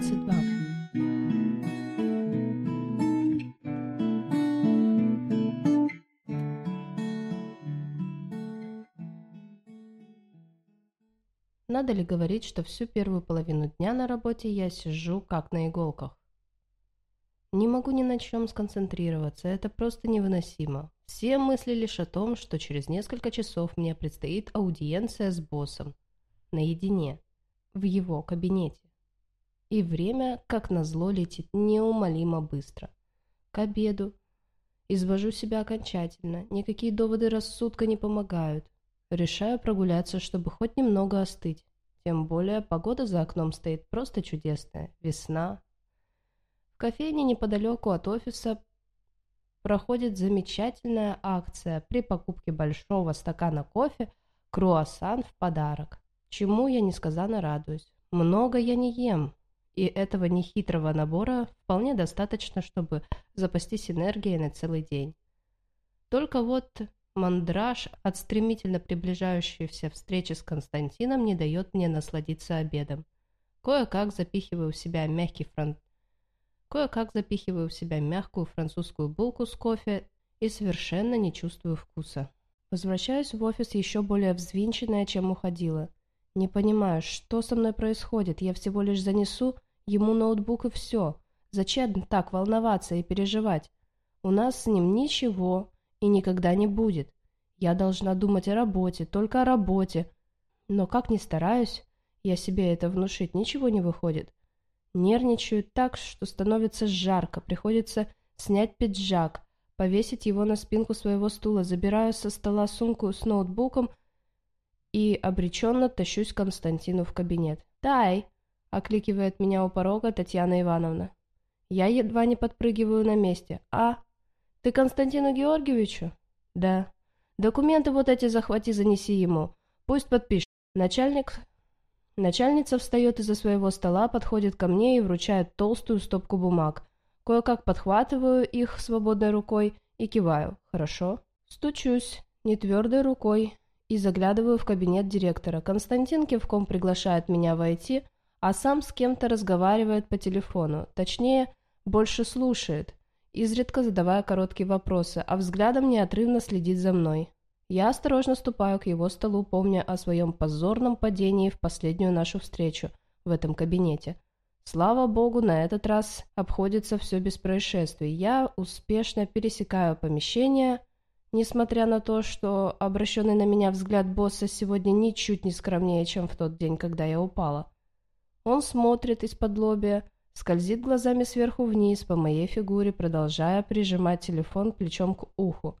22. Надо ли говорить, что всю первую половину дня на работе я сижу как на иголках? Не могу ни на чем сконцентрироваться, это просто невыносимо. Все мысли лишь о том, что через несколько часов мне предстоит аудиенция с боссом. Наедине. В его кабинете. И время, как назло, летит неумолимо быстро. К обеду. Извожу себя окончательно. Никакие доводы рассудка не помогают. Решаю прогуляться, чтобы хоть немного остыть. Тем более погода за окном стоит просто чудесная. Весна. В кофейне неподалеку от офиса проходит замечательная акция при покупке большого стакана кофе круассан в подарок. Чему я несказанно радуюсь. Много я не ем, и этого нехитрого набора вполне достаточно, чтобы запастись энергией на целый день. Только вот Мандраж от стремительно приближающейся встречи с Константином не дает мне насладиться обедом. Кое-как запихиваю в себя мягкий фран... Кое-как запихиваю в себя мягкую французскую булку с кофе и совершенно не чувствую вкуса. Возвращаюсь в офис еще более взвинченная, чем уходила. Не понимаю, что со мной происходит. Я всего лишь занесу ему ноутбук и все. Зачем так волноваться и переживать? У нас с ним ничего, и никогда не будет. Я должна думать о работе, только о работе. Но как ни стараюсь, я себе это внушить, ничего не выходит. Нервничаю так, что становится жарко, приходится снять пиджак, повесить его на спинку своего стула, забираю со стола сумку с ноутбуком и обреченно тащусь к Константину в кабинет. «Тай!» — окликивает меня у порога Татьяна Ивановна. Я едва не подпрыгиваю на месте. «А, «Ты Константину Георгиевичу?» «Да». «Документы вот эти захвати, занеси ему. Пусть подпишет». Начальник... Начальница встает из-за своего стола, подходит ко мне и вручает толстую стопку бумаг. Кое-как подхватываю их свободной рукой и киваю. «Хорошо». Стучусь, не твердой рукой, и заглядываю в кабинет директора. Константин кивком приглашает меня войти, а сам с кем-то разговаривает по телефону. Точнее, больше слушает изредка задавая короткие вопросы, а взглядом неотрывно следит за мной. Я осторожно ступаю к его столу, помня о своем позорном падении в последнюю нашу встречу в этом кабинете. Слава богу, на этот раз обходится все без происшествий. Я успешно пересекаю помещение, несмотря на то, что обращенный на меня взгляд босса сегодня ничуть не скромнее, чем в тот день, когда я упала. Он смотрит из-под лобия, скользит глазами сверху вниз по моей фигуре, продолжая прижимать телефон плечом к уху.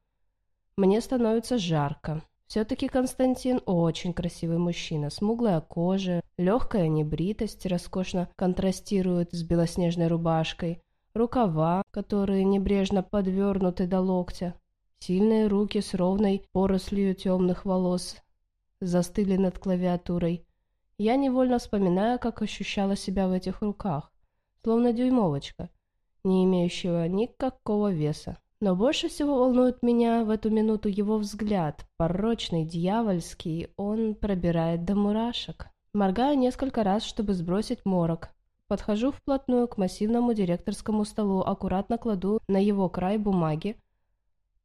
Мне становится жарко. Все-таки Константин очень красивый мужчина, смуглая кожа, легкая небритость роскошно контрастирует с белоснежной рубашкой, рукава, которые небрежно подвернуты до локтя, сильные руки с ровной порослью темных волос застыли над клавиатурой. Я невольно вспоминаю, как ощущала себя в этих руках словно дюймовочка, не имеющего никакого веса. Но больше всего волнует меня в эту минуту его взгляд, порочный, дьявольский, он пробирает до мурашек. Моргаю несколько раз, чтобы сбросить морок. Подхожу вплотную к массивному директорскому столу, аккуратно кладу на его край бумаги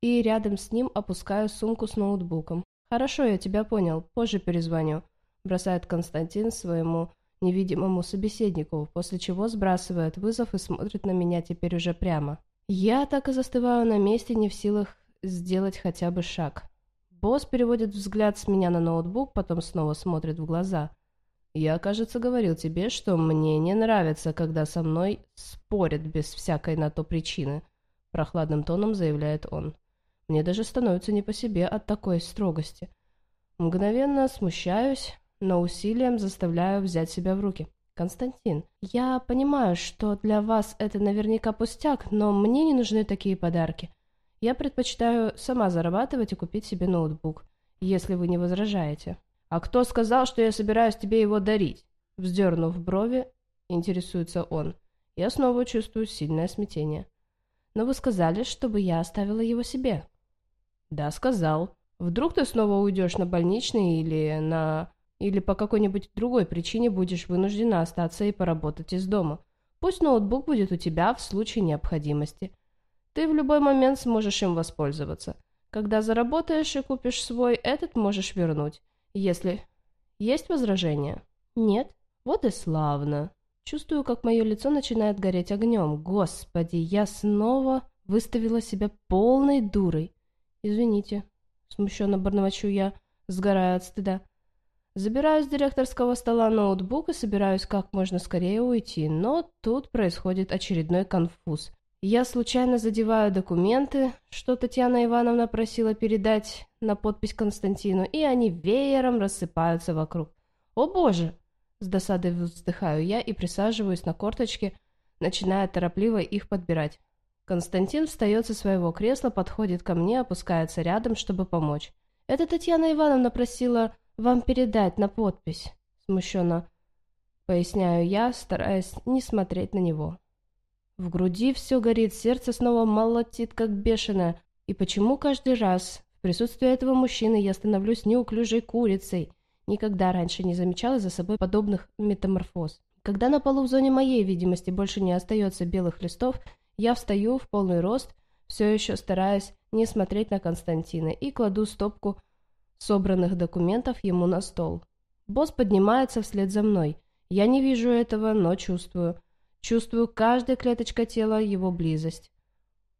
и рядом с ним опускаю сумку с ноутбуком. «Хорошо, я тебя понял, позже перезвоню», – бросает Константин своему невидимому собеседнику, после чего сбрасывает вызов и смотрит на меня теперь уже прямо. Я так и застываю на месте, не в силах сделать хотя бы шаг. Босс переводит взгляд с меня на ноутбук, потом снова смотрит в глаза. «Я, кажется, говорил тебе, что мне не нравится, когда со мной спорят без всякой на то причины», – прохладным тоном заявляет он. «Мне даже становится не по себе от такой строгости. Мгновенно смущаюсь, но усилием заставляю взять себя в руки. Константин, я понимаю, что для вас это наверняка пустяк, но мне не нужны такие подарки. Я предпочитаю сама зарабатывать и купить себе ноутбук, если вы не возражаете. А кто сказал, что я собираюсь тебе его дарить? Вздернув брови, интересуется он. Я снова чувствую сильное смятение. Но вы сказали, чтобы я оставила его себе. Да, сказал. Вдруг ты снова уйдешь на больничный или на или по какой-нибудь другой причине будешь вынуждена остаться и поработать из дома. Пусть ноутбук будет у тебя в случае необходимости. Ты в любой момент сможешь им воспользоваться. Когда заработаешь и купишь свой, этот можешь вернуть. Если... Есть возражения? Нет? Вот и славно. Чувствую, как мое лицо начинает гореть огнем. Господи, я снова выставила себя полной дурой. Извините, смущенно бормочу я, сгорая от стыда. Забираю с директорского стола ноутбук и собираюсь как можно скорее уйти, но тут происходит очередной конфуз. Я случайно задеваю документы, что Татьяна Ивановна просила передать на подпись Константину, и они веером рассыпаются вокруг. «О боже!» С досадой вздыхаю я и присаживаюсь на корточки, начиная торопливо их подбирать. Константин встает со своего кресла, подходит ко мне, опускается рядом, чтобы помочь. «Это Татьяна Ивановна просила вам передать на подпись», — смущенно поясняю я, стараясь не смотреть на него. В груди все горит, сердце снова молотит, как бешеное. И почему каждый раз в присутствии этого мужчины я становлюсь неуклюжей курицей? Никогда раньше не замечала за собой подобных метаморфоз. Когда на полу в зоне моей видимости больше не остается белых листов, я встаю в полный рост, все еще стараясь не смотреть на Константина, и кладу стопку собранных документов ему на стол. Босс поднимается вслед за мной. Я не вижу этого, но чувствую. Чувствую каждой клеточкой тела его близость.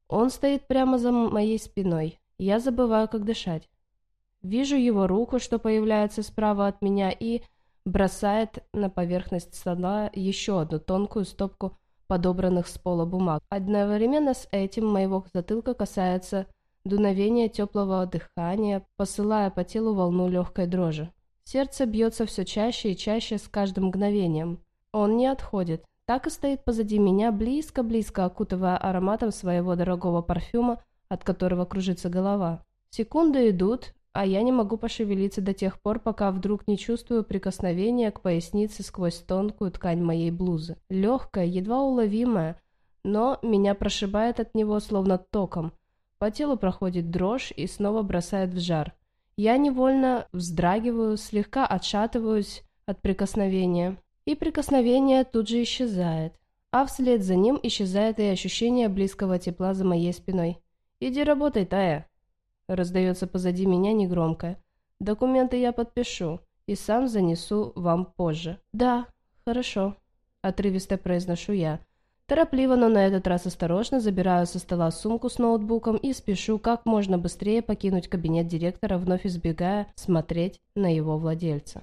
Он стоит прямо за моей спиной. Я забываю, как дышать. Вижу его руку, что появляется справа от меня, и бросает на поверхность стола еще одну тонкую стопку подобранных с пола бумаг. Одновременно с этим моего затылка касается дуновение теплого дыхания, посылая по телу волну легкой дрожи. Сердце бьется все чаще и чаще с каждым мгновением. Он не отходит, так и стоит позади меня, близко-близко окутывая ароматом своего дорогого парфюма, от которого кружится голова. Секунды идут, а я не могу пошевелиться до тех пор, пока вдруг не чувствую прикосновения к пояснице сквозь тонкую ткань моей блузы. Легкая, едва уловимая, но меня прошибает от него словно током. По телу проходит дрожь и снова бросает в жар. Я невольно вздрагиваю, слегка отшатываюсь от прикосновения. И прикосновение тут же исчезает. А вслед за ним исчезает и ощущение близкого тепла за моей спиной. «Иди работай, Тая!» Раздается позади меня негромко. «Документы я подпишу и сам занесу вам позже». «Да, хорошо», — отрывисто произношу я. Торопливо, но на этот раз осторожно забираю со стола сумку с ноутбуком и спешу как можно быстрее покинуть кабинет директора, вновь избегая смотреть на его владельца.